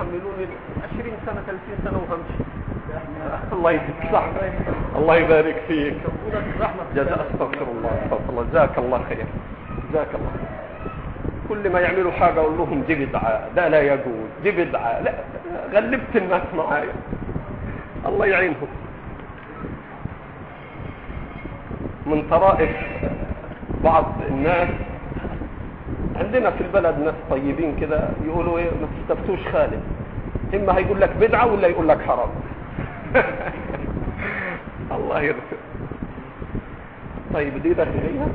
يحملوني 20 سنة 30 سنة وهمشي. الله يديك صح. الله يبارك فيك. جزاء استغفر الله استغفر الله. جزاك الله خير. جزاك الله. كل ما يعملوا حاجة أقول لهم دي بدعة. ده لا يجوز دي بدعة. لا غلبت الناس معايا. الله يعينهم. من طرائف بعض الناس عندنا في البلد ناس طيبين كده يقولوا إيه ما تستفتوش خالد. إما هيقول لك بدعة ولا يقول لك حرام. الله يغفر. طيب دي ده تجيها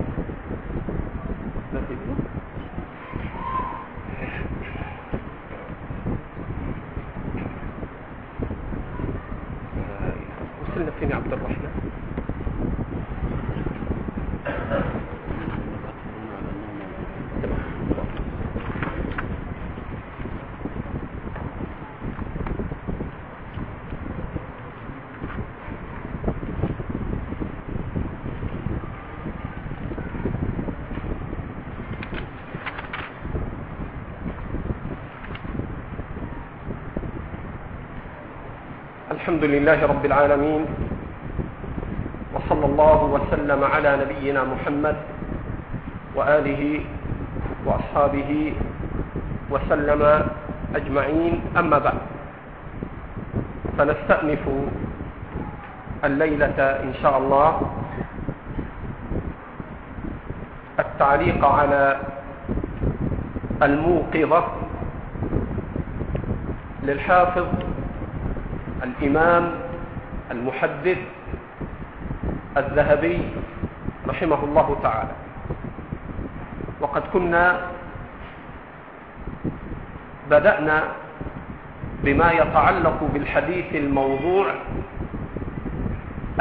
وصلنا فين يا عبد الرحمن؟ الحمد لله رب العالمين وصلى الله وسلم على نبينا محمد وآله وأصحابه وسلم أجمعين. أما بعد فنستأنف الليلة إن شاء الله التعليق على الموقظة للحافظ الإمام المحدث الذهبي رحمه الله تعالى. وقد كنا بدأنا بما يتعلق بالحديث الموضوع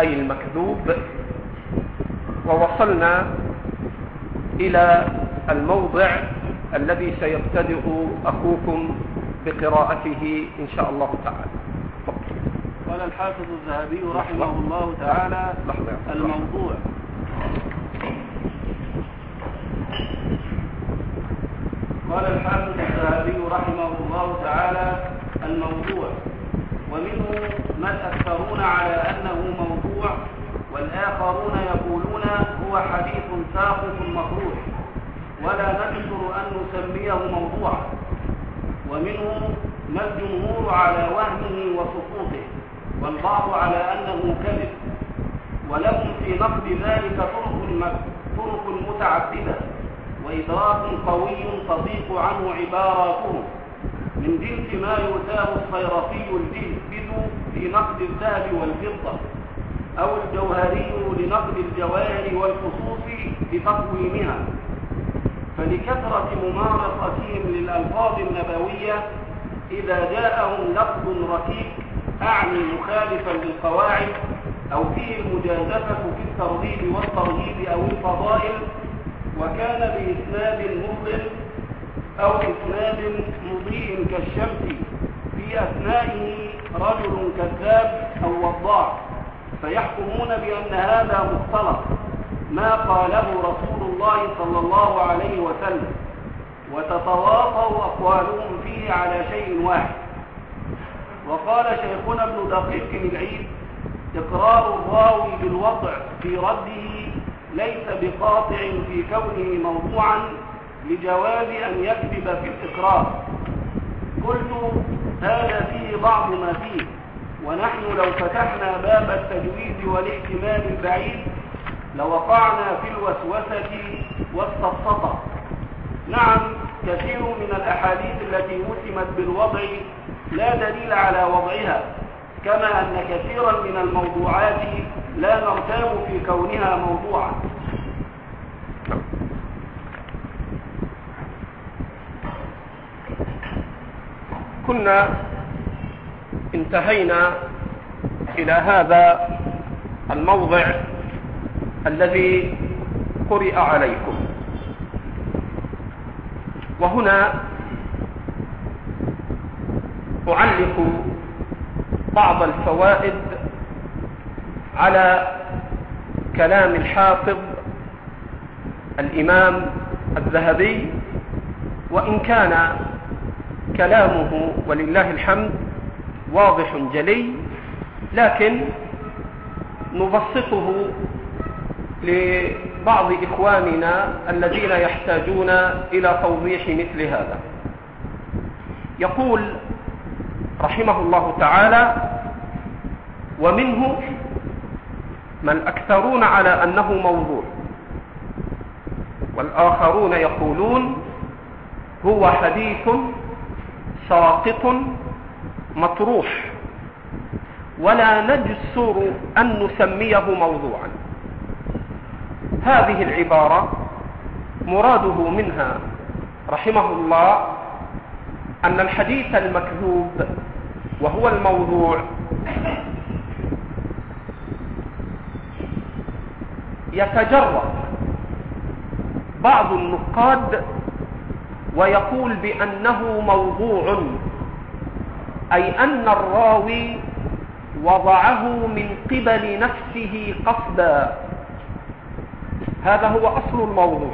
أي المكذوب ووصلنا إلى الموضع الذي سيبتدئ أخوكم بقراءته إن شاء الله تعالى. قال الحافظ الذهبي رحمه الله تعالى الموضوع. قال الحافظ الذهبي رحمه الله تعالى الموضوع. ومنه من أكثرون على أنه موضوع والآخرون يقولون هو حديث ساقط مخروج ولا نكثر أن نسميه موضوعا. ومنهم ما الجمهور على وهمه وسقوطه. والبعض على أنه كذب ولهم في نقد ذلك طرق طرق متعددة وإدراك قوي تضيق عنه عباراتهم. من جنس ما يؤتاه الصيرفي الجهبذ في نقد الذهب والفضة أو الجوهري لنقد الجواهر والفصوص بتقويمها فلكثرة ممارستهم للألفاظ النبوية إذا جاءهم لفظ ركيك أعني مخالفا للقواعد أو فيه المجازفة في الترغيب والترهيب أو الفضائل وكان بإسناد مفضل أو إسناد مضيء كالشمس في أثنائه رجل كذاب أو وضاع فيحكمون بأن هذا مختلط ما قاله رسول الله صلى الله عليه وسلم وتتواطأ أقوالهم فيه على شيء واحد. وقال شيخنا ابن دقيق العيد إقرار الراوي بالوضع في رده ليس بقاطع في كونه موضوعا لجواز أن يكذب في الإقرار. قلت هذا فيه بعض ما فيه ونحن لو فتحنا باب التجويز والاحتمال البعيد لوقعنا في الوسوسة والسفسطة نعم كثير من الأحاديث التي وسمت بالوضع لا دليل على وضعها كما أن كثيرا من الموضوعات لا نرتاب في كونها موضوعا. كنا انتهينا إلى هذا الموضع الذي قرئ عليكم. وهنا أعلق بعض الفوائد على كلام الحافظ الإمام الذهبي وإن كان كلامه ولله الحمد واضح جلي لكن نبسطه لبعض إخواننا الذين يحتاجون إلى توضيح مثل هذا. يقول رحمه الله تعالى ومنه من أكثرون على أنه موضوع والآخرون يقولون هو حديث ساقط مطروح ولا نجسر أن نسميه موضوعا. هذه العبارة مراده منها رحمه الله أن الحديث المكذوب وهو الموضوع يتجرأ بعض النقاد ويقول بأنه موضوع أي أن الراوي وضعه من قبل نفسه قصدا. هذا هو أصل الموضوع.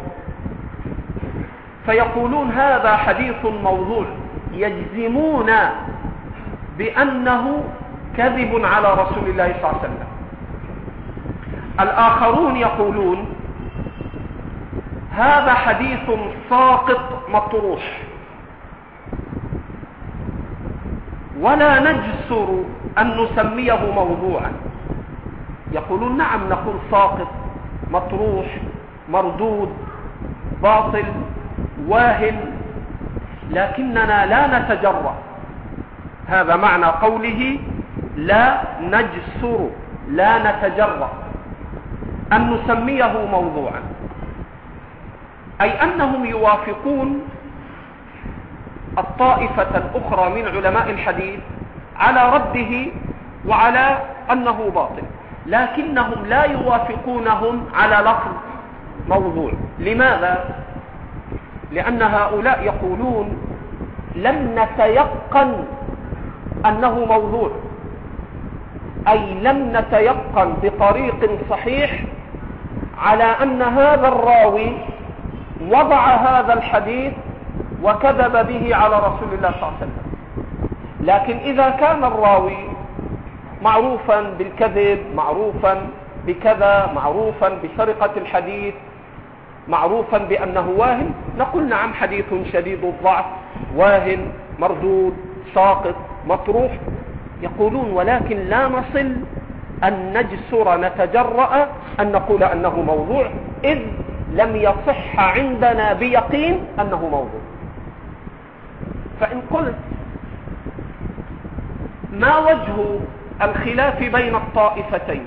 فيقولون هذا حديث موضوع يجزمون بأنه كذب على رسول الله صلى الله عليه وسلم. الآخرون يقولون هذا حديث ساقط مطروح. ولا نجسر أن نسميه موضوعا. يقولون نعم نقول ساقط. مطروح مردود باطل واهن لكننا لا نتجرأ. هذا معنى قوله لا نجسر لا نتجرأ أن نسميه موضوعا. أي أنهم يوافقون الطائفة الأخرى من علماء الحديث على رده وعلى أنه باطل. لكنهم لا يوافقونهم على لفظ موضوع. لماذا؟ لأن هؤلاء يقولون لم نتيقن أنه موضوع. أي لم نتيقن بطريق صحيح على أن هذا الراوي وضع هذا الحديث وكذب به على رسول الله صلى الله عليه وسلم. لكن إذا كان الراوي معروفا بالكذب معروفا بكذا معروفا بسرقة الحديث معروفا بأنه واهن. نقول نعم حديث شديد الضعف واهن مردود ساقط مطروح. يقولون ولكن لا نصل أن نجسر نتجرأ أن نقول أنه موضوع إذ لم يصح عندنا بيقين أنه موضوع. فإن قلت ما وجه الخلاف بين الطائفتين.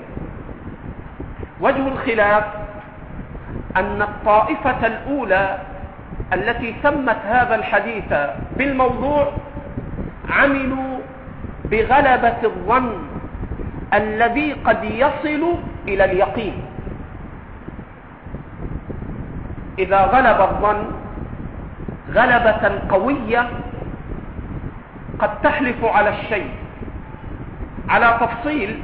وجه الخلاف أن الطائفة الأولى التي سمت هذا الحديث بالموضوع عملوا بغلبة الظن الذي قد يصل إلى اليقين. إذا غلب الظن غلبة قوية قد تحلف على الشيء. على تفصيل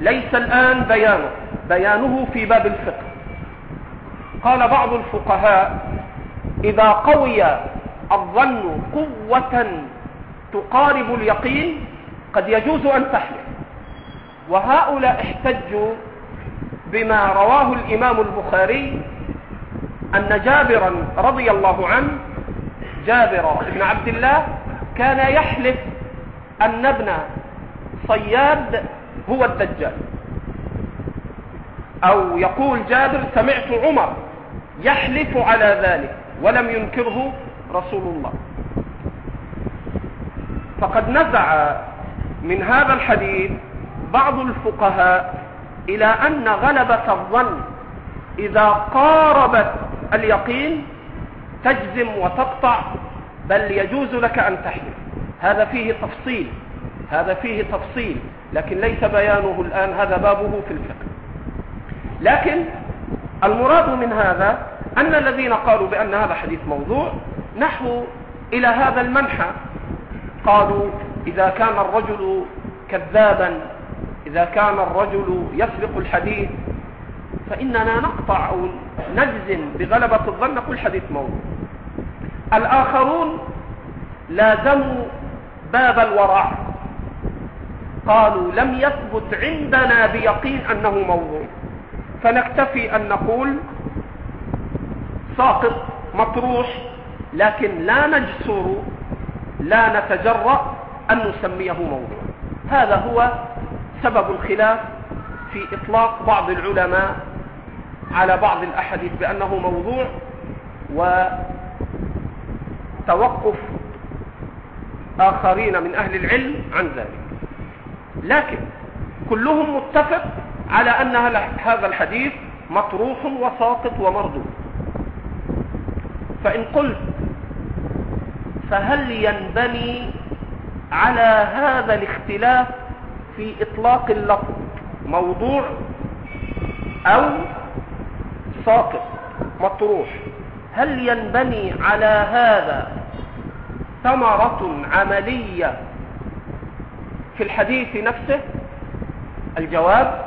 ليس الآن بيانه بيانه في باب الفقه. قال بعض الفقهاء إذا قوي الظن قوة تقارب اليقين قد يجوز أن تحلف. وهؤلاء احتجوا بما رواه الإمام البخاري أن جابرا رضي الله عنه جابر بن عبد الله كان يحلف أن ابن صياد هو الدجال. أو يقول جابر سمعت عمر يحلف على ذلك ولم ينكره رسول الله. فقد نزع من هذا الحديث بعض الفقهاء إلى أن غلبة الظن إذا قاربت اليقين تجزم وتقطع بل يجوز لك أن تحلف. هذا فيه تفصيل. هذا فيه تفصيل لكن ليس بيانه الآن هذا بابه في الفقه. لكن المراد من هذا أن الذين قالوا بأن هذا حديث موضوع نحو إلى هذا المنحى قالوا إذا كان الرجل كذابا إذا كان الرجل يسرق الحديث فإننا نقطع أو نجزم بغلبة الظن كل حديث موضوع. الآخرون لازموا باب الورع قالوا لم يثبت عندنا بيقين أنه موضوع. فنكتفي أن نقول ساقط مطروح لكن لا نجسر لا نتجرأ أن نسميه موضوع. هذا هو سبب الخلاف في إطلاق بعض العلماء على بعض الأحاديث بأنه موضوع وتوقف آخرين من أهل العلم عن ذلك. لكن كلهم متفق على أن هذا الحديث مطروح وساقط ومردود. فإن قلت فهل ينبني على هذا الاختلاف في إطلاق اللفظ موضوع أو ساقط مطروح؟ هل ينبني على هذا ثمرة عملية في الحديث نفسه الجواب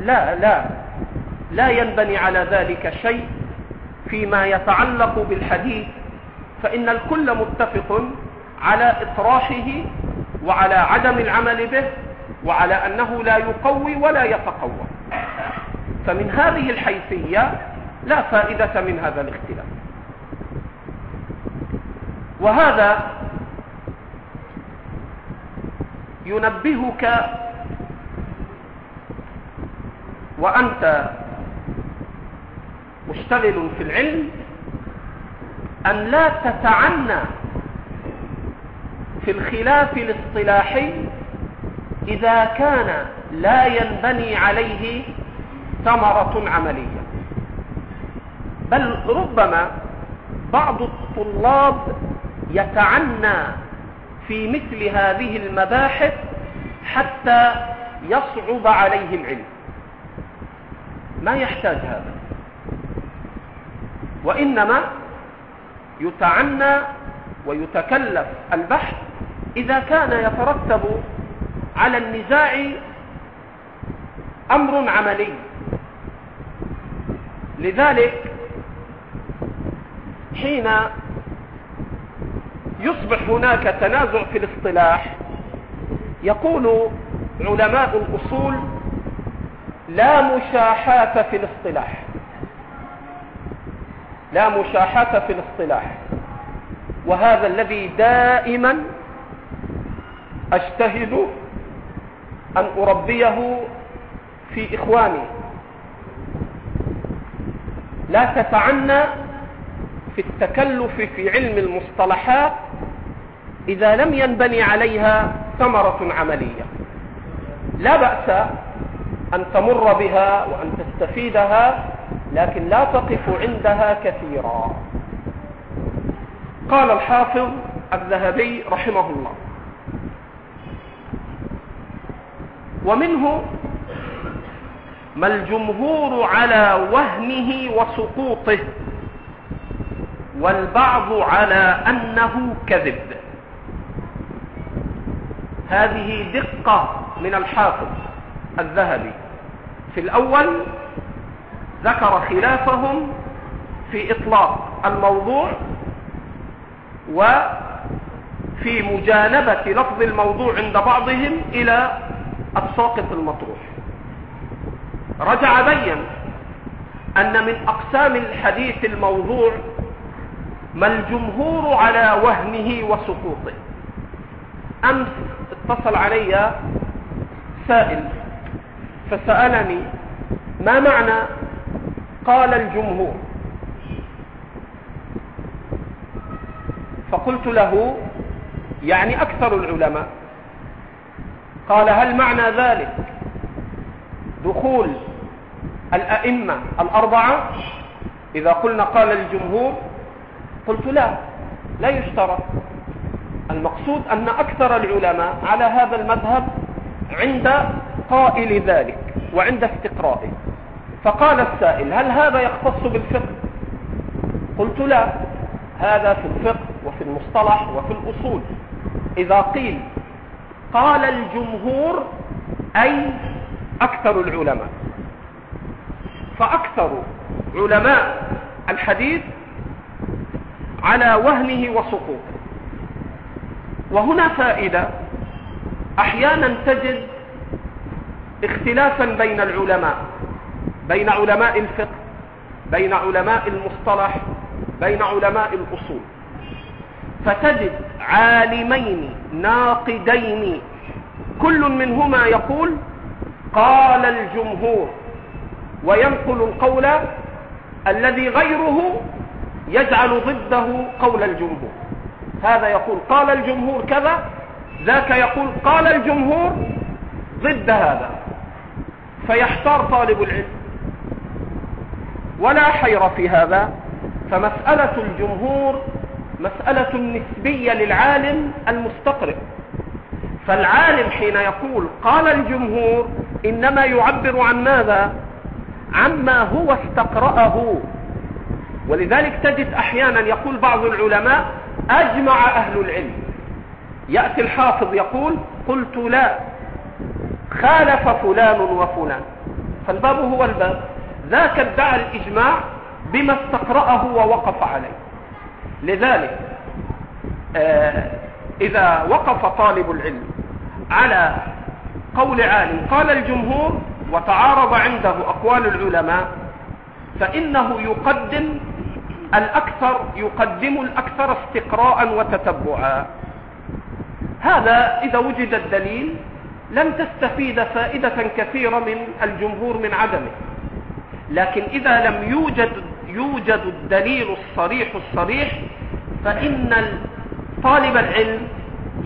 لا لا لا ينبني على ذلك شيء فيما يتعلق بالحديث فإن الكل متفق على إطراحه وعلى عدم العمل به وعلى أنه لا يقوي ولا يتقوى. فمن هذه الحيثية لا فائدة من هذا الاختلاف. وهذا ينبهك وأنت مشتغل في العلم أن لا تتعنى في الخلاف الاصطلاحي إذا كان لا ينبني عليه ثمرة عملية. بل ربما بعض الطلاب يتعنى في مثل هذه المباحث حتى يصعب عليه العلم ما يحتاج هذا. وإنما يتعنى ويتكلف البحث إذا كان يترتب على النزاع أمر عملي. لذلك حين يصبح هناك تنازع في الاصطلاح. يقول علماء الأصول لا مشاحات في الاصطلاح. لا مشاحة في الاصطلاح. وهذا الذي دائما أجتهد أن أربيه في إخواني. لا تتعنى في التكلف في علم المصطلحات إذا لم ينبني عليها ثمرة عملية. لا بأس أن تمر بها وأن تستفيدها لكن لا تقف عندها كثيرا. قال الحافظ الذهبي رحمه الله. ومنه ما الجمهور على وهمه وسقوطه والبعض على أنه كذب. هذه دقة من الحافظ الذهبي. في الأول ذكر خلافهم في إطلاق الموضوع وفي مجانبة لفظ الموضوع عند بعضهم إلى الساقط المطروح. رجع بين أن من أقسام الحديث الموضوع ما الجمهور على وهمه وسقوطه. أمس اتصل علي سائل فسألني ما معنى قال الجمهور؟ فقلت له يعني أكثر العلماء. قال هل معنى ذلك دخول الأئمة الأربعة؟ إذا قلنا قال الجمهور قلت لا لا يشترط. المقصود أن أكثر العلماء على هذا المذهب عند قائل ذلك وعند استقرائه فقال السائل هل هذا يختص بالفقه؟ قلت لا هذا في الفقه وفي المصطلح وفي الأصول. إذا قيل قال الجمهور أي أكثر العلماء. فأكثر علماء الحديث على وهمه وسقوطه. وهنا فائدة. أحيانا تجد اختلافا بين العلماء بين علماء الفقه بين علماء المصطلح بين علماء الأصول. فتجد عالمين ناقدين كل منهما يقول قال الجمهور. وينقل القول الذي غيره يجعل ضده قول الجمهور. هذا يقول قال الجمهور كذا ذاك يقول قال الجمهور ضد هذا فيحتار طالب العلم. ولا حير في هذا فمسألة الجمهور مسألة نسبية للعالم المستقرئ. فالعالم حين يقول قال الجمهور إنما يعبر عن ماذا؟ عما هو استقرأه. ولذلك تجد أحيانا يقول بعض العلماء أجمع أهل العلم. يأتي الحافظ يقول قلت لا خالف فلان وفلان. فالباب هو الباب. ذاك ادعى الإجماع بما استقرأه ووقف عليه. لذلك آه إذا وقف طالب العلم على قول عالم قال الجمهور وتعارض عنده أقوال العلماء فإنه يقدم الأكثر يقدم الأكثر استقراء وتتبعا. هذا إذا وجد الدليل لن تستفيد فائدة كثيرة من الجمهور من عدمه. لكن إذا لم يوجد يوجد الدليل الصريح الصريح فإن طالب العلم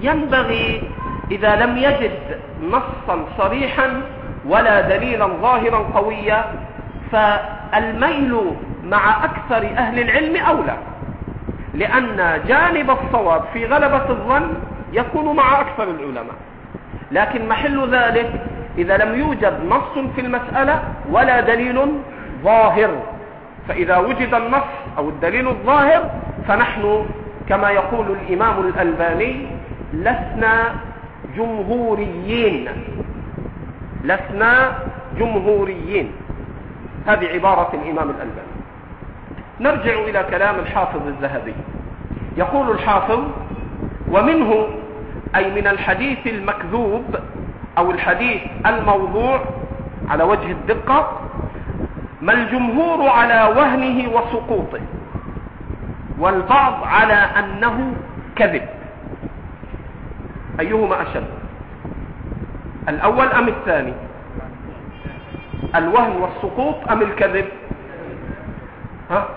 ينبغي إذا لم يجد نصا صريحا ولا دليلا ظاهرا قويا فالميل مع أكثر أهل العلم أولى لأن جانب الصواب في غلبة الظن يكون مع أكثر العلماء. لكن محل ذلك إذا لم يوجد نص في المسألة ولا دليل ظاهر. فإذا وجد النص أو الدليل الظاهر فنحن كما يقول الإمام الألباني لسنا جمهوريين. لسنا جمهوريين. هذه عبارة الإمام الألباني. نرجع إلى كلام الحافظ الذهبي. يقول الحافظ ومنه أي من الحديث المكذوب أو الحديث الموضوع على وجه الدقة ما الجمهور على وهنه وسقوطه والبعض على أنه كذب. أيهما أشد؟ الأول أم الثاني؟ الوهن والسقوط أم الكذب؟ ها؟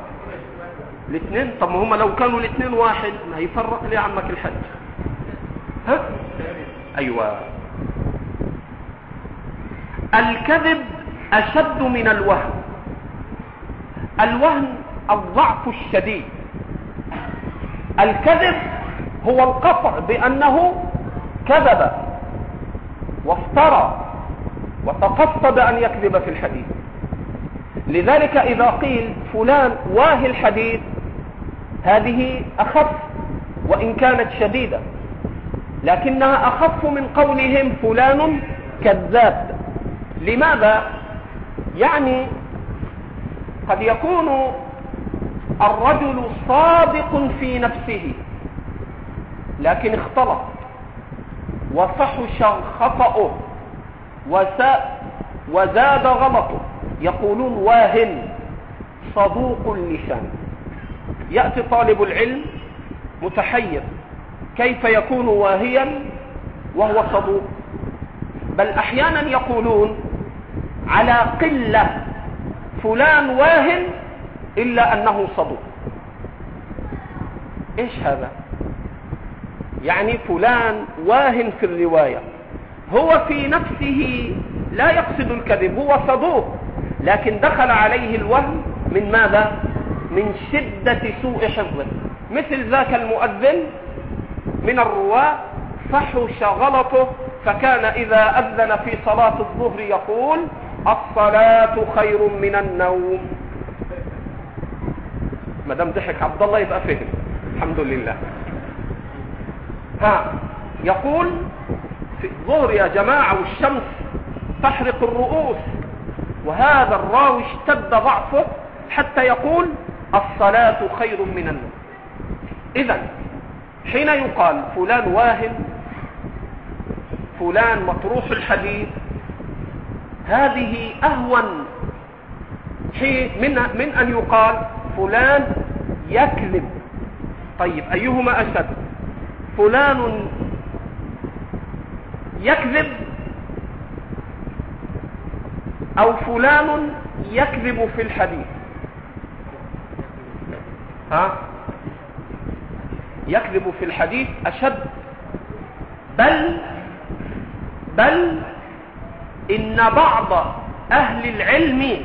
الاثنين. طب ما هم لو كانوا الاثنين واحد ما يفرق لي عمك الحج؟ ها؟ أيوه. الكذب أشد من الوهن الوهن الضعف الشديد. الكذب هو القطع بأنه كذب وافترى. وتقصد أن يكذب في الحديث. لذلك إذا قيل فلان واهي الحديث هذه أخف وإن كانت شديدة. لكنها أخف من قولهم فلان كذاب. لماذا؟ يعني قد يكون الرجل صادق في نفسه لكن اختلط وفحش خطأه. وزاد غلطه يقولون واهن صدوق اللسان. يأتي طالب العلم متحير كيف يكون واهيا وهو صدوق؟ بل أحيانا يقولون على قلة فلان واهن إلا أنه صدوق. إيش هذا؟ يعني فلان واهن في الرواية. هو في نفسه لا يقصد الكذب هو صدوق. لكن دخل عليه الوهم من ماذا؟ من شدة سوء حفظه مثل ذاك المؤذن من الرواة فحش غلطه فكان إذا أذن في صلاة الظهر يقول الصلاة خير من النوم. ما دام ضحك عبد الله يبقى فهم الحمد لله. ها يقول في الظهر يا جماعة والشمس تحرق الرؤوس. وهذا الراوي اشتد ضعفه حتى يقول الصلاة خير من النوم. اذا حين يقال فلان واهن فلان مطروح الحديث هذه أهون. من, من أن يقال فلان يكذب. طيب أيهما أشد؟ فلان يكذب أو فلان يكذب في الحديث. ها؟ يكذب في الحديث أشد. بل بل إن بعض أهل العلم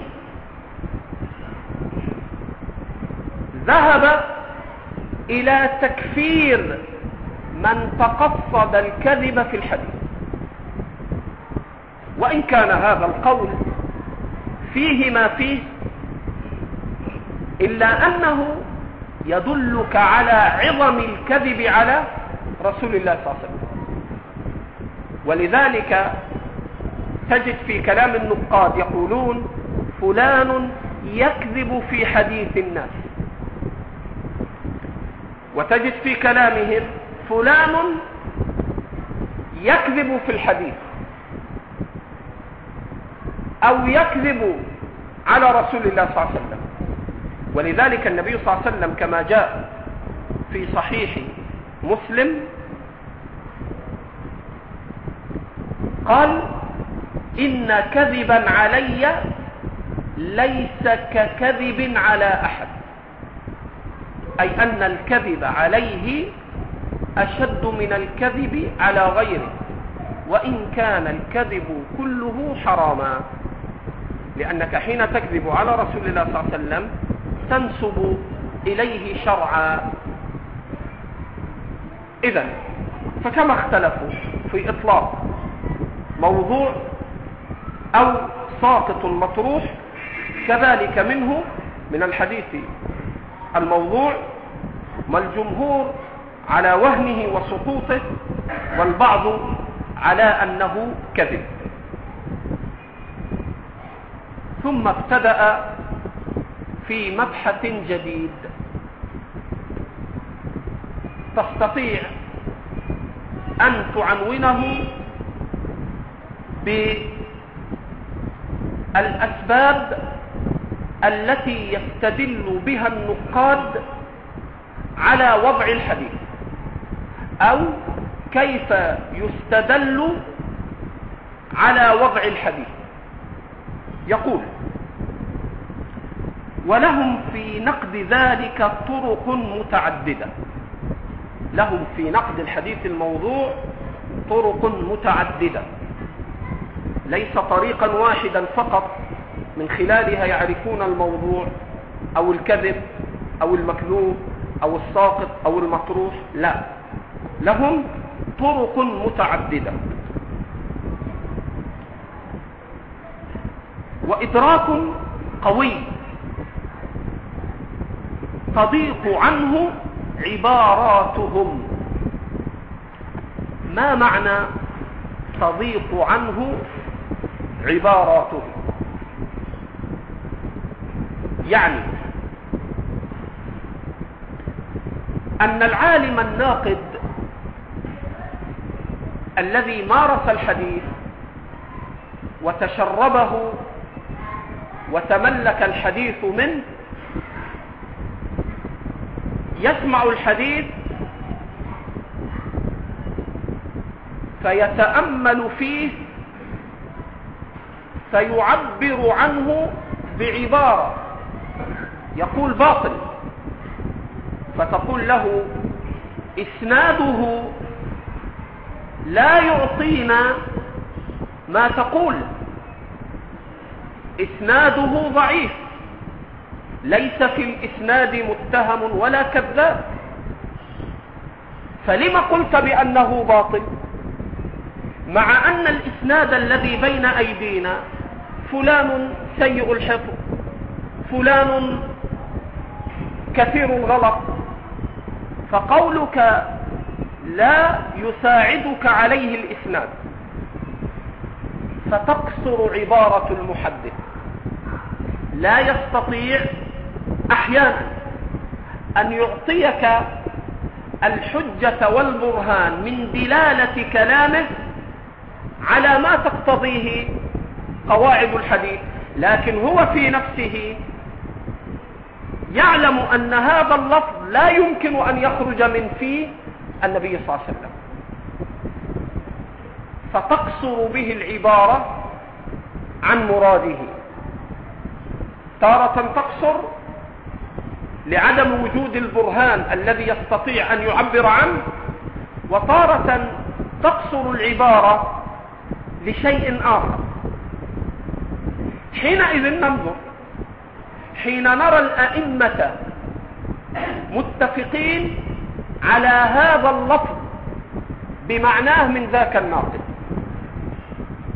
ذهب إلى تكفير من تقصد الكذب في الحديث. وإن كان هذا القول فيه ما فيه إلا أنه يدلك على عظم الكذب على رسول الله صلى الله عليه وسلم. ولذلك تجد في كلام النقاد يقولون فلان يكذب في حديث الناس. وتجد في كلامهم فلان يكذب في الحديث. أو يكذب على رسول الله صلى الله عليه وسلم. ولذلك النبي صلى الله عليه وسلم كما جاء في صحيح مسلم قال إن كذبا علي ليس ككذب على أحد. أي أن الكذب عليه أشد من الكذب على غيره وإن كان الكذب كله حراما. لأنك حين تكذب على رسول الله صلى الله عليه وسلم تنسب إليه شرعا. إذا فكما اختلفوا في إطلاق موضوع أو ساقط مطروح كذلك منه من الحديث الموضوع ما الجمهور على وهنه وسقوطه والبعض على أنه كذب. ثم ابتدأ في مبحث جديد. تستطيع أن تعنونه بالأسباب التي يستدل بها النقاد على وضع الحديث أو كيف يستدل على وضع الحديث. يقول ولهم في نقد ذلك طرق متعددة. لهم في نقد الحديث الموضوع طرق متعددة. ليس طريقا واحدا فقط من خلالها يعرفون الموضوع أو الكذب أو المكذوب أو الساقط أو المطروح لا. لهم طرق متعددة. وإدراك قوي. تضيق عنه عباراتهم. ما معنى تضيق عنه عباراته يعني أن العالم الناقد الذي مارس الحديث وتشربه وتملك الحديث منه يسمع الحديث فيتأمل فيه فيعبر عنه بعبارة يقول باطل فتقول له إسناده لا يعطينا ما تقول. إسناده ضعيف. ليس في الإسناد متهم ولا كذاب. فلما قلت بأنه باطل؟ مع أن الإسناد الذي بين أيدينا فلان سيء الحفظ فلان كثير الغلط. فقولك لا يساعدك عليه الإسناد. فتقصر عبارة المحدث. لا يستطيع أحيانا أن يعطيك الحجة والبرهان من دلالة كلامه على ما تقتضيه قواعد الحديث لكن هو في نفسه يعلم أن هذا اللفظ لا يمكن أن يخرج من في النبي صلى الله عليه وسلم. فتقصر به العبارة عن مراده. تارة تقصر لعدم وجود البرهان الذي يستطيع أن يعبر عنه وتارة تقصر العبارة لشيء آخر. حينئذ ننظر حين نرى الأئمة متفقين على هذا اللفظ بمعناه من ذاك الناقد.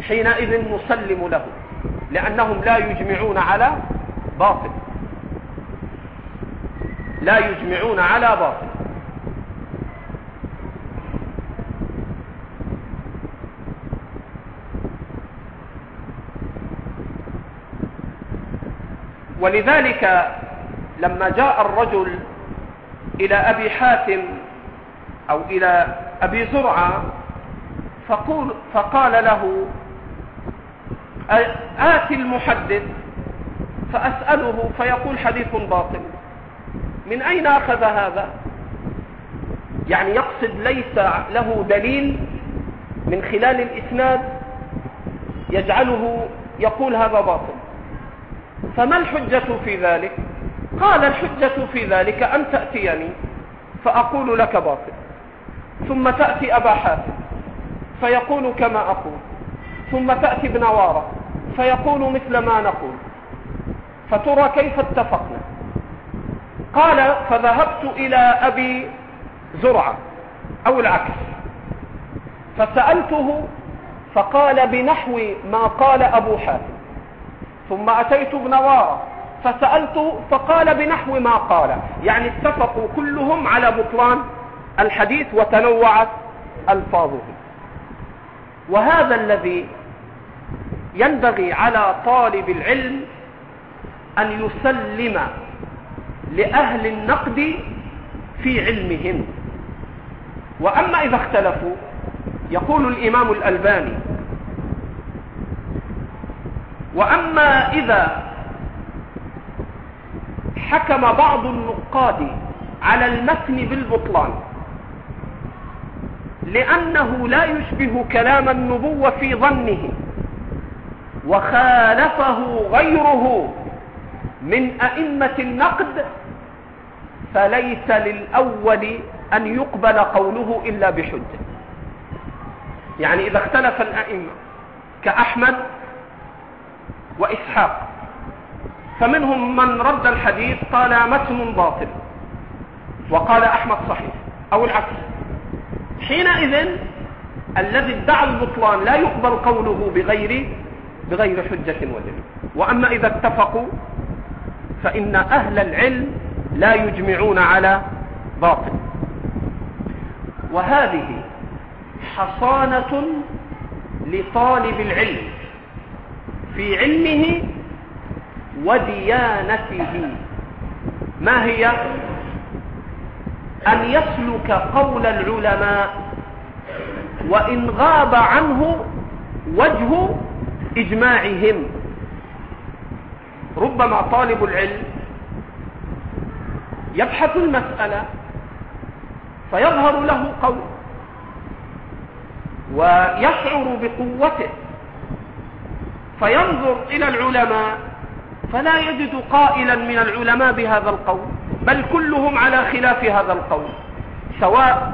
حينئذ نسلم له لأنهم لا يجمعون على باطل. لا يجمعون على باطل. ولذلك لما جاء الرجل إلى أبي حاتم أو إلى أبي زرعة فقال له آتي المحدث فأسأله فيقول حديث باطل. من أين أخذ هذا؟ يعني يقصد ليس له دليل من خلال الإسناد يجعله يقول هذا باطل. فما الحجة في ذلك؟ قال الحجة في ذلك أن تأتيني فأقول لك باطل. ثم تأتي أبا حاتم فيقول كما أقول. ثم تأتي ابن وارة فيقول مثل ما نقول. فترى كيف اتفقنا. قال فذهبت إلى أبي زرعة أو العكس. فسألته فقال بنحو ما قال أبو حاتم. ثم أتيت ابن وارة فسألته فقال بنحو ما قال. يعني اتفقوا كلهم على بطلان الحديث وتنوعت ألفاظه. وهذا الذي ينبغي على طالب العلم أن يسلم لأهل النقد في علمهم. وأما إذا اختلفوا يقول الإمام الألباني وأما إذا حكم بعض النقاد على المتن بالبطلان لأنه لا يشبه كلام النبوة في ظنه وخالفه غيره من أئمة النقد فليس للأول أن يقبل قوله إلا بحجة يعني إذا اختلف الأئمة كأحمد وإسحاق فمنهم من رد الحديث قال متن باطل وقال أحمد صحيح أو العكس. حينئذ الذي ادعى البطلان لا يقبل قوله بغير بغير حجة ودليل وأما إذا اتفقوا فإن أهل العلم لا يجمعون على باطل. وهذه حصانة لطالب العلم في علمه وديانته. ما هي؟ أن يسلك قول العلماء وإن غاب عنه وجه إجماعهم. ربما طالب العلم يبحث المسألة فيظهر له قول ويشعر بقوته فينظر إلى العلماء فلا يجد قائلا من العلماء بهذا القول بل كلهم على خلاف هذا القول سواء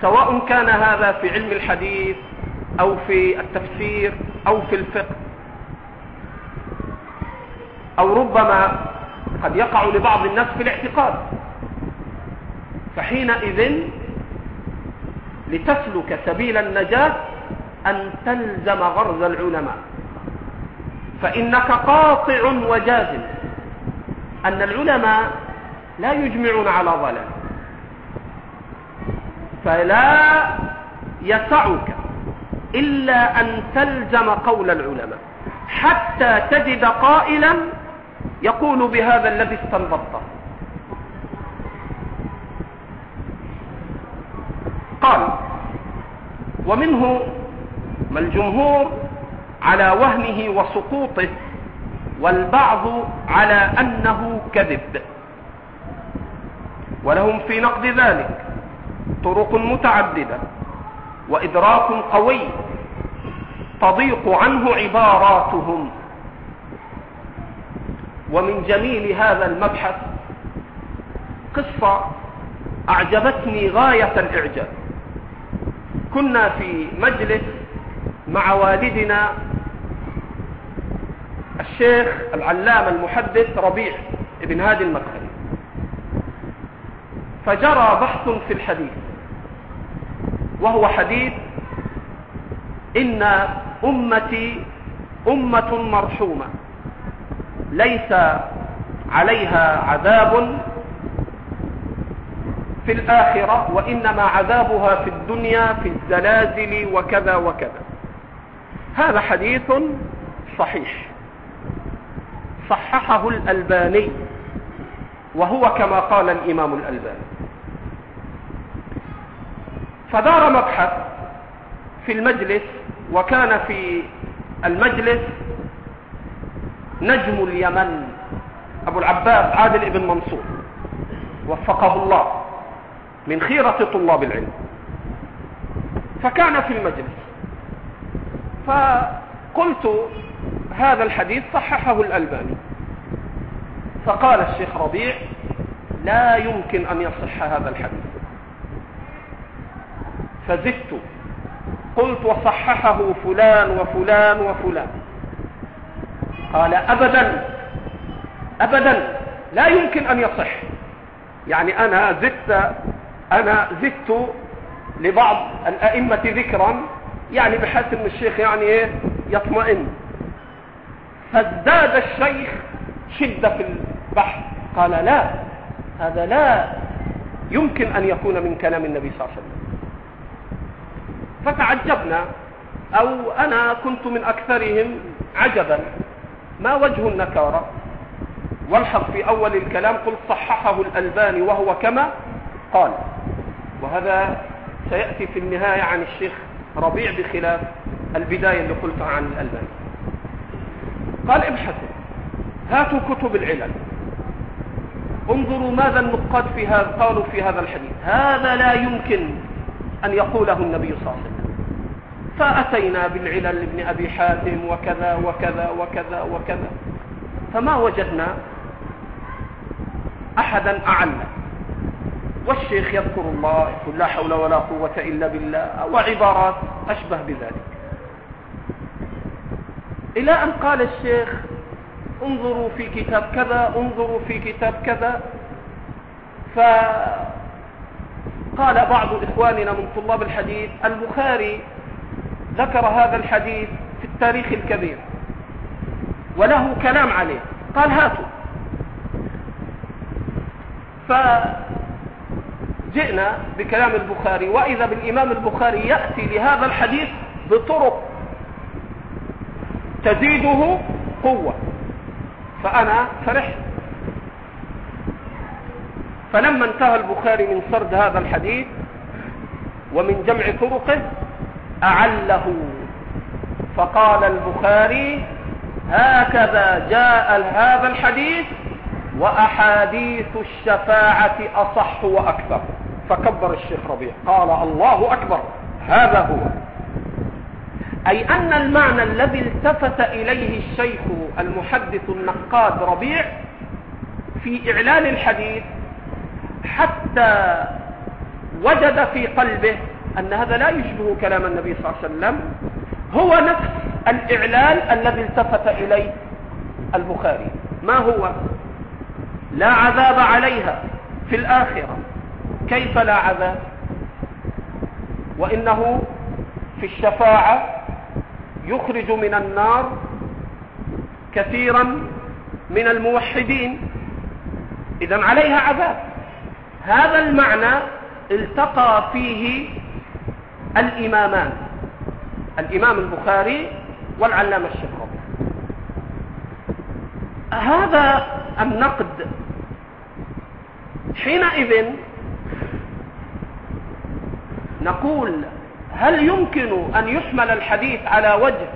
سواء كان هذا في علم الحديث أو في التفسير أو في الفقه. أو ربما قد يقع لبعض الناس في الاعتقاد. فحينئذ لتسلك سبيل النجاة أن تلزم غرز العلماء. فإنك قاطع وجازم أن العلماء لا يجمعون على ضلال فلا يسعك إلا أن تلزم قول العلماء. حتى تجد قائلا يقول بهذا الذي استنبطه قال ومنه ما الجمهور على وهمه وسقوطه والبعض على أنه كذب. ولهم في نقد ذلك طرق متعددة وإدراك قوي تضيق عنه عباراتهم. ومن جميل هذا المبحث قصة أعجبتني غاية الإعجاب. كنا في مجلس مع والدنا الشيخ العلامة المحدث ربيع بن هادي المدخلي فجرى بحث في الحديث وهو حديث إن أمتي أمة مرحومة. ليس عليها عذاب في الآخرة وإنما عذابها في الدنيا في الزلازل وكذا وكذا. هذا حديث صحيح. صححه الألباني وهو كما قال الإمام الألباني. فدار مبحث في المجلس وكان في المجلس نجم اليمن. أبو العباس عادل بن منصور. وفقه الله من خيرة طلاب العلم. فكان في المجلس. فقلت هذا الحديث صححه الألباني. فقال الشيخ ربيع لا يمكن أن يصح هذا الحديث. فزدت. قلت وصححه فلان وفلان وفلان. قال أبدا أبدا لا يمكن أن يصح. يعني أنا زدت أنا زدت لبعض الأئمة ذكرا يعني بحيث أن الشيخ يعني إيه يطمئن. فازداد الشيخ شدة في البحث. قال لا هذا لا يمكن أن يكون من كلام النبي صلى الله عليه وسلم. فتعجبنا أو أنا كنت من أكثرهم عجبا. ما وجه النكارة؟ والحظ في أول الكلام قلت صححه الألباني وهو كما قال. وهذا سيأتي في النهاية عن الشيخ ربيع بخلاف البداية اللي قلتها عن الألباني. قال ابحثوا هاتوا كتب العلل. انظروا ماذا النقاد في هذا قالوا في هذا الحديث. هذا لا يمكن أن يقوله النبي صلى الله عليه وسلم. فأتينا بالعلل لابن أبي حاتم وكذا وكذا وكذا وكذا. فما وجدنا أحدا أعلى والشيخ يذكر الله يقول لا حول ولا قوة إلا بالله وعبارات أشبه بذلك. إلى أن قال الشيخ انظروا في كتاب كذا انظروا في كتاب كذا. فقال بعض إخواننا من طلاب الحديث البخاري ذكر هذا الحديث في التاريخ الكبير. وله كلام عليه. قال هاتوا. فجئنا بكلام البخاري وإذا بالإمام البخاري يأتي لهذا الحديث بطرق تزيده قوة. فأنا فرحت. فلما انتهى البخاري من سرد هذا الحديث ومن جمع طرقه أعله. فقال البخاري هكذا جاء هذا الحديث وأحاديث الشفاعة أصح وأكثر فكبر الشيخ ربيع. قال الله أكبر. هذا هو. أي أن المعنى الذي التفت إليه الشيخ المحدث النقاد ربيع في إعلان الحديث حتى وجد في قلبه أن هذا لا يشبه كلام النبي صلى الله عليه وسلم هو نفس الإعلان الذي التفت إليه البخاري. ما هو؟ لا عذاب عليها في الآخرة. كيف لا عذاب؟ وإنه في الشفاعة يخرج من النار كثيرا من الموحدين. إذا عليها عذاب. هذا المعنى التقى فيه الإمامان الإمام البخاري والعلامة الشيخ هذا النقد حينئذ نقول هل يمكن أن يحمل الحديث على وجه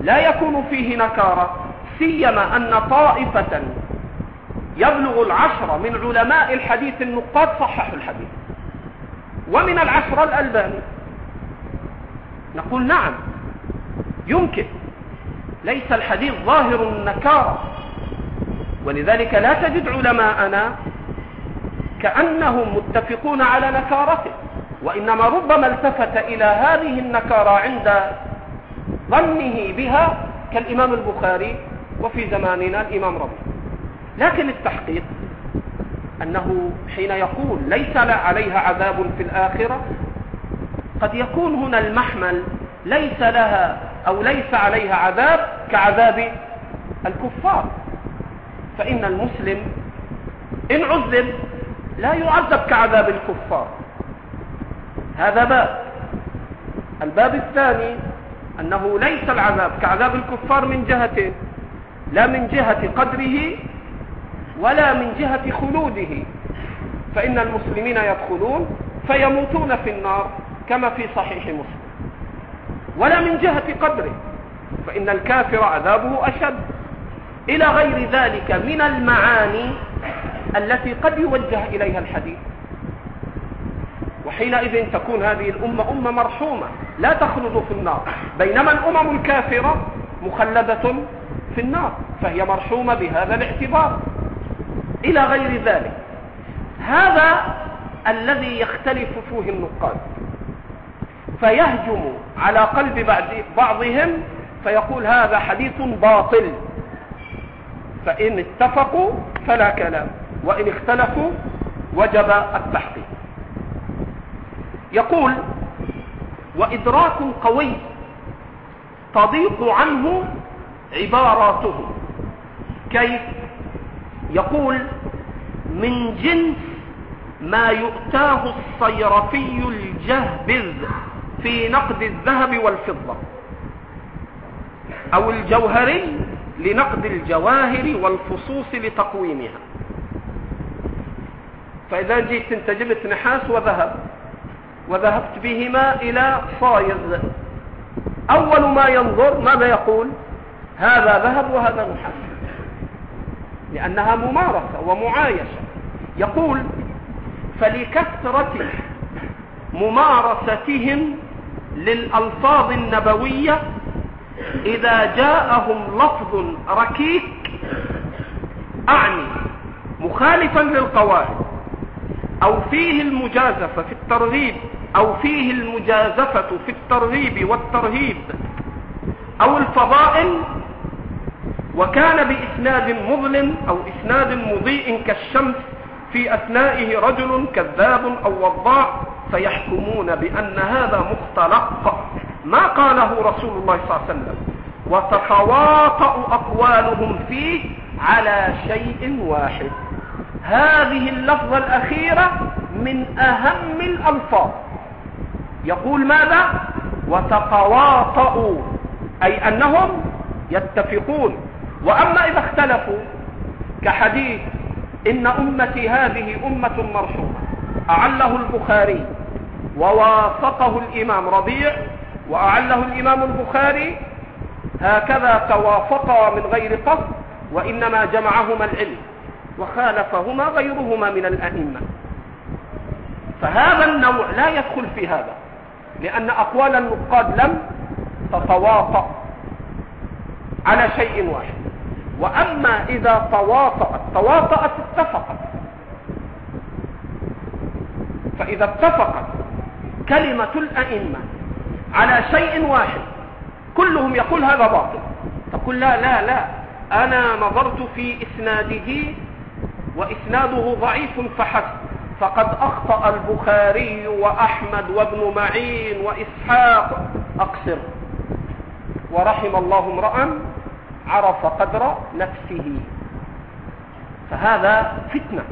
لا يكون فيه نكارة سيما أن طائفة يبلغ العشرة من علماء الحديث النقاد صححوا الحديث. ومن العشرة الألباني. نقول نعم. يمكن. ليس الحديث ظاهر النكارة. ولذلك لا تجد علماءنا كأنهم متفقون على نكارته. وإنما ربما التفت إلى هذه النكارة عند ظنه بها كالإمام البخاري وفي زماننا الإمام ربي لكن التحقيق أنه حين يقول ليس عليها عذاب في الآخرة قد يكون هنا المحمل ليس لها أو ليس عليها عذاب كعذاب الكفار. فإن المسلم إن عذب لا يعذب كعذاب الكفار. هذا باب. الباب الثاني أنه ليس العذاب كعذاب الكفار من جهتين لا من جهة قدره ولا من جهة خلوده. فإن المسلمين يدخلون فيموتون في النار. كما في صحيح مسلم. ولا من جهة قدره. فإن الكافر عذابه أشد. إلى غير ذلك من المعاني التي قد يوجه إليها الحديث. وحينئذ تكون هذه الأمة أمة مرحومة. لا تخلد في النار. بينما الأمم الكافرة مخلدة في النار. فهي مرحومة بهذا الاعتبار. إلى غير ذلك. هذا الذي يختلف فيه النقاد. فيهجم على قلب بعضهم فيقول هذا حديث باطل. فإن اتفقوا فلا كلام وإن اختلفوا وجب التحقيق. يقول وإدراك قوي تضيق عنه عباراته. كيف؟ يقول من جنس ما يؤتاه الصيرفي الجهبذ. في نقد الذهب والفضة أو الجوهري لنقد الجواهر والفصوص لتقويمها. فإذا جئت انت جبت نحاس وذهب وذهبت بهما إلى صايغ. أول ما ينظر ماذا يقول؟ هذا ذهب وهذا نحاس. لأنها ممارسة ومعايشة. يقول فلكثرة ممارستهم للألفاظ النبوية إذا جاءهم لفظ ركيك أعني مخالفا للقواعد أو فيه المجازفة في الترغيب أو فيه المجازفة في الترغيب والترهيب أو الفضائل وكان بإسناد مظلم أو إسناد مضيء كالشمس في أثنائه رجل كذاب أو وضاع فيحكمون بأن هذا مختلق. ما قاله رسول الله صلى الله عليه وسلم. وتتواطأ أقوالهم فيه على شيء واحد. هذه اللفظة الأخيرة من أهم الألفاظ. يقول ماذا؟ وتتواطؤوا أي أنهم يتفقون. وأما إذا اختلفوا كحديث إن أمتي هذه أمة مرحومة أعله البخاري. ووافقه الإمام ربيع وأعله الإمام البخاري هكذا توافقا من غير قصد وإنما جمعهما العلم وخالفهما غيرهما من الأئمة. فهذا النوع لا يدخل في هذا لأن أقوال النقاد لم تتواطأ على شيء واحد. وأما إذا تواطأت تواطأت اتفقت. فإذا اتفقت كلمة الأئمة على شيء واحد. كلهم يقول هذا باطل. تقول لا لا لا. أنا نظرت في إسناده وإسناده ضعيف فحسب. فقد أخطأ البخاري وأحمد وابن معين وإسحاق. أقصر. ورحم الله امرأ عرف قدر نفسه. فهذا فتنة.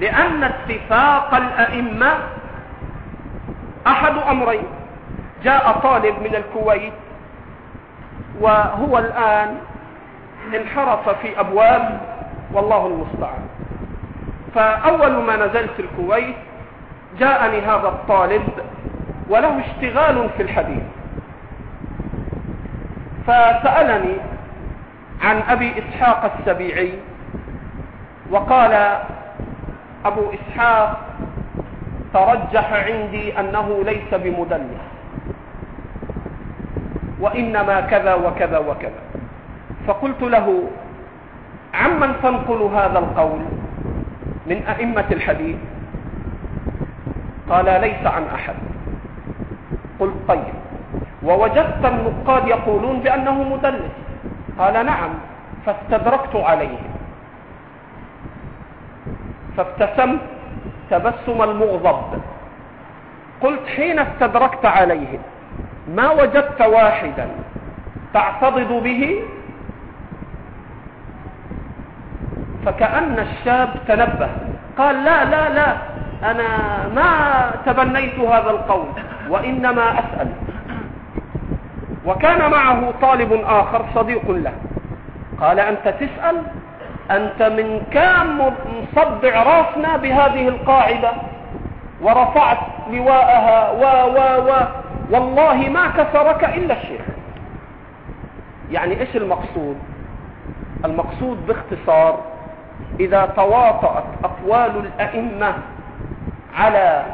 لأن اتفاق الأئمة أحد أمرين. جاء طالب من الكويت وهو الآن انحرف في أبواب والله المستعان. فأول ما نزلت الكويت جاءني هذا الطالب وله اشتغال في الحديث. فسألني عن أبي إسحاق السبيعي وقال أبو إسحاق ترجح عندي أنه ليس بمدلس وإنما كذا وكذا وكذا. فقلت له عمن تنقل هذا القول من أئمة الحديث؟ قال ليس عن أحد. قلت طيب. ووجدت النقاد يقولون بأنه مدلس قال نعم. فاستدركت عليهم فابتسمت تبسم المغضب. قلت حين استدركت عليهم ما وجدت واحدا تعتضد به؟ فكأن الشاب تنبه قال لا لا لا أنا ما تبنيت هذا القول وإنما أسأل. وكان معه طالب آخر صديق له قال أنت تسأل؟ أنت من كام مصبع راسنا بهذه القاعدة؟ ورفعت لواءها و و و والله ما كسرك إلا الشيخ. يعني إيش المقصود؟ المقصود باختصار إذا تواطأت أقوال الأئمة على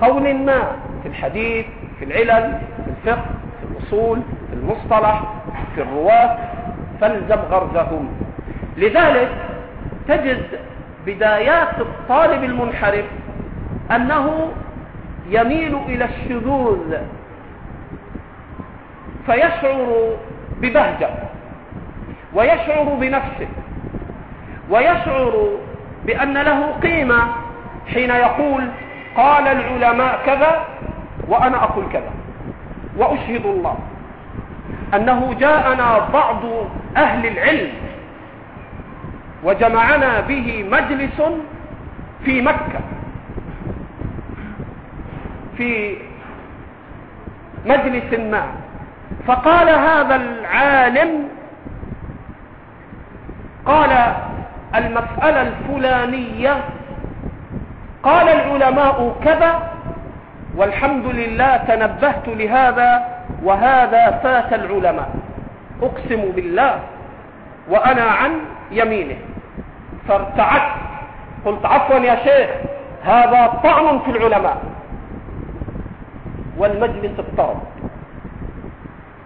قول ما في الحديث في العلل في الفقه في الأصول في المصطلح في الرواة فالزم غرزهم. لذلك تجد بدايات الطالب المنحرف أنه يميل إلى الشذوذ فيشعر ببهجة ويشعر بنفسه ويشعر بأن له قيمة حين يقول قال العلماء كذا وأنا أقول كذا وأشهد الله أنه جاءنا بعض أهل العلم وجمعنا به مجلس في مكة. في مجلس ما. فقال هذا العالم قال المسألة الفلانية قال العلماء كذا والحمد لله تنبهت لهذا وهذا فات العلماء. أقسم بالله وأنا عن يمينه. فارتعدت قلت عفوا يا شيخ هذا طعن في العلماء. والمجلس اضطرب.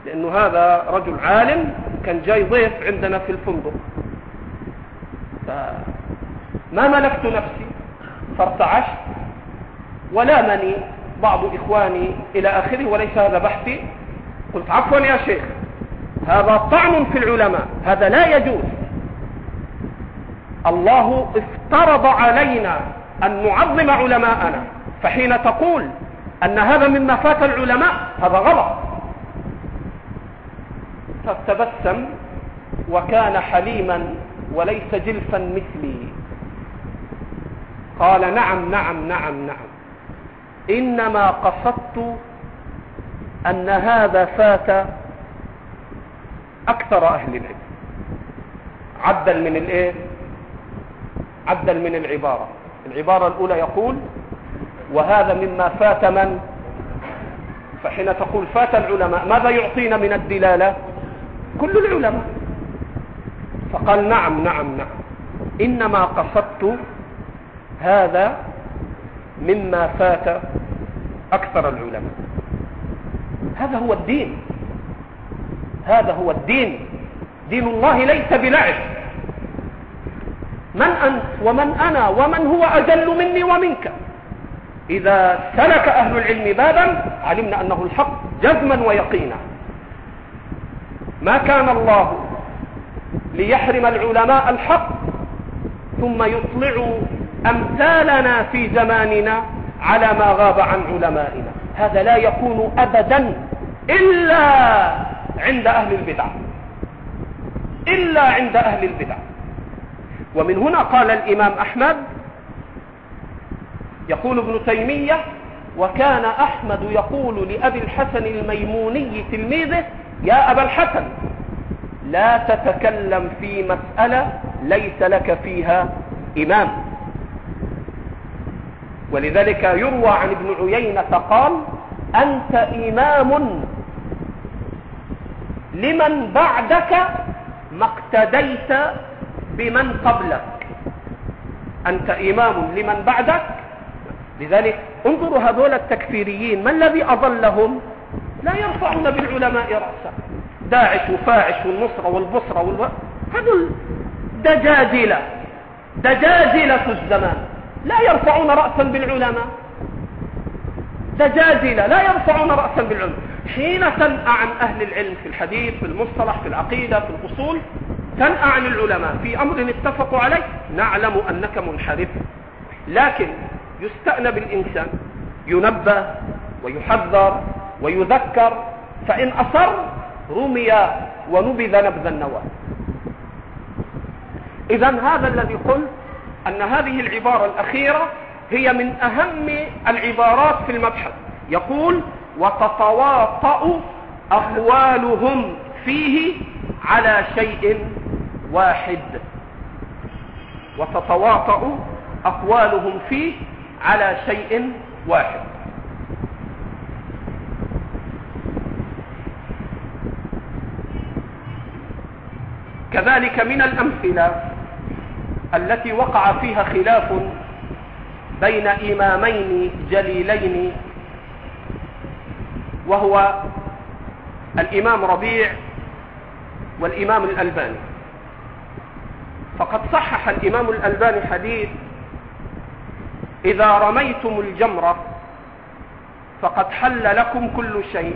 لأنه هذا رجل عالم كان جاي ضيف عندنا في الفندق. فما ملكت نفسي فارتعشت. ولامني بعض إخواني إلى آخره وليس هذا بحثي. قلت عفوا يا شيخ هذا طعن في العلماء هذا لا يجوز. الله افترض علينا أن نعظم علماءنا فحين تقول أن هذا مما فات العلماء هذا غلط. فتبسم وكان حليما وليس جلفا مثلي. قال نعم نعم نعم نعم. إنما قصدت أن هذا فات أكثر أهل العلم. عدل من الإيه؟ عدل من العبارة. العبارة الأولى يقول وهذا مما فات من؟ فحين تقول فات العلماء ماذا يعطينا من الدلالة؟ كل العلماء. فقال نعم نعم نعم. إنما قصدت هذا مما فات أكثر العلماء. هذا هو الدين. هذا هو الدين. دين الله ليس بلعب. من أنت ومن أنا ومن هو أجل مني ومنك. إذا سلك أهل العلم بابا علمنا أنه الحق جزما ويقينا. ما كان الله ليحرم العلماء الحق ثم يطلع أمثالنا في زماننا على ما غاب عن علمائنا. هذا لا يكون أبدا إلا عند أهل البدع. إلا عند أهل البدع. ومن هنا قال الإمام أحمد يقول ابن تيمية وكان أحمد يقول لأبي الحسن الميموني تلميذه يا أبا الحسن لا تتكلم في مسألة ليس لك فيها إمام. ولذلك يروى عن ابن عيينة قال أنت إمام لمن بعدك ما اقتديت بمن قبلك. أنت إمام لمن بعدك. لذلك انظروا هذول التكفيريين ما الذي أضلهم؟ لا يرفعون بالعلماء رأسا. داعش وفاعش والنصرة والبصرة والو... هذول دجاجلة. دجاجلة الزمان. لا يرفعون رأسا بالعلماء. دجاجلة لا يرفعون رأسا بالعلماء. حين تنأى عن أهل العلم في الحديث في المصطلح في العقيدة في الأصول تنأى عن العلماء. في أمر اتفقوا عليه نعلم أنك منحرف. لكن يستأنى بالإنسان ينبه ويحذر ويذكر فإن أصر رمي ونبذ نبذ النواه إذا هذا الذي قلت أن هذه العبارة الأخيرة هي من أهم العبارات في المبحث. يقول وتتواطأ أقوالهم فيه على شيء واحد وتتواطأ أقوالهم فيه على شيء واحد. كذلك من الأمثلة التي وقع فيها خلاف بين إمامين جليلين وهو الإمام ربيع والإمام الألباني. فقد صحح الإمام الألباني حديث إذا رميتم الجمرة فقد حل لكم كل شيء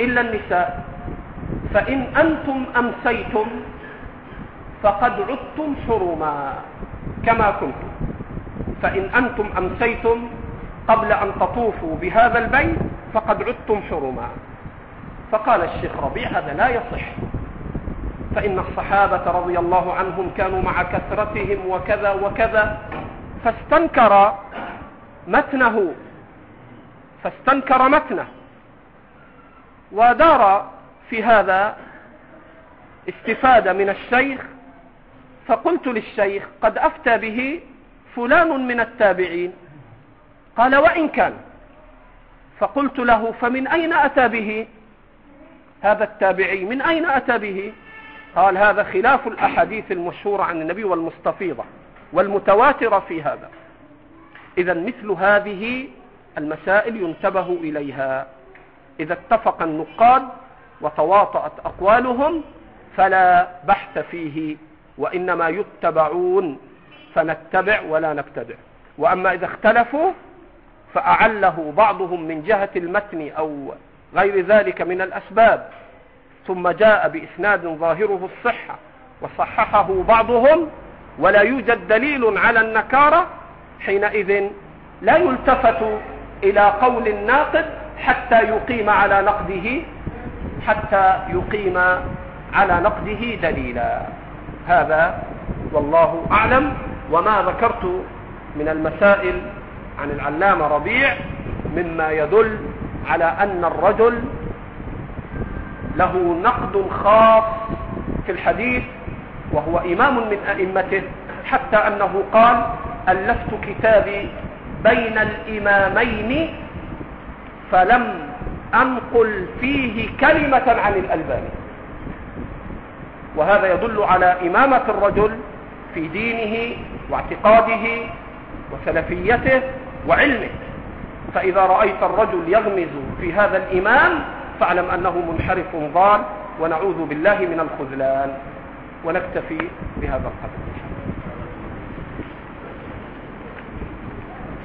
إلا النساء فإن أنتم أمسيتم فقد عدتم حرما كما كنتم فإن أنتم أمسيتم قبل أن تطوفوا بهذا البيت فقد عدتم حرما فقال الشيخ ربيع هذا لا يصح. فإن الصحابة رضي الله عنهم كانوا مع كثرتهم وكذا وكذا فاستنكر متنه فاستنكر متنه. ودار في هذا استفادة من الشيخ فقلت للشيخ قد أفتى به فلان من التابعين. قال وإن كان. فقلت له فمن أين أتى به؟ هذا التابعي من أين أتى به؟ قال هذا خلاف الأحاديث المشهورة عن النبي والمستفيضة والمتواترة في هذا. إذا مثل هذه المسائل ينتبه إليها. إذا اتفق النقاد وتواطأت أقوالهم فلا بحث فيه وإنما يتبعون. فنتبع ولا نبتدع. وأما إذا اختلفوا فأعله بعضهم من جهة المتن أو غير ذلك من الأسباب. ثم جاء بإسناد ظاهره الصحة وصححه بعضهم ولا يوجد دليل على النكارة حينئذ لا يلتفت إلى قول الناقد حتى يقيم على نقده حتى يقيم على نقده دليلا. هذا والله أعلم وما ذكرت من المسائل عن العلامة ربيع مما يدل على أن الرجل له نقد خاص في الحديث وهو إمام من أئمته حتى أنه قال ألفت كتابي بين الإمامين فلم أنقل فيه كلمة عن الألباني. وهذا يدل على إمامة الرجل في دينه واعتقاده وسلفيته وعلمه. فإذا رأيت الرجل يغمز في هذا الإمام فاعلم أنه منحرف ضال ونعوذ بالله من الخذلان. ونكتفي بهذا القدر.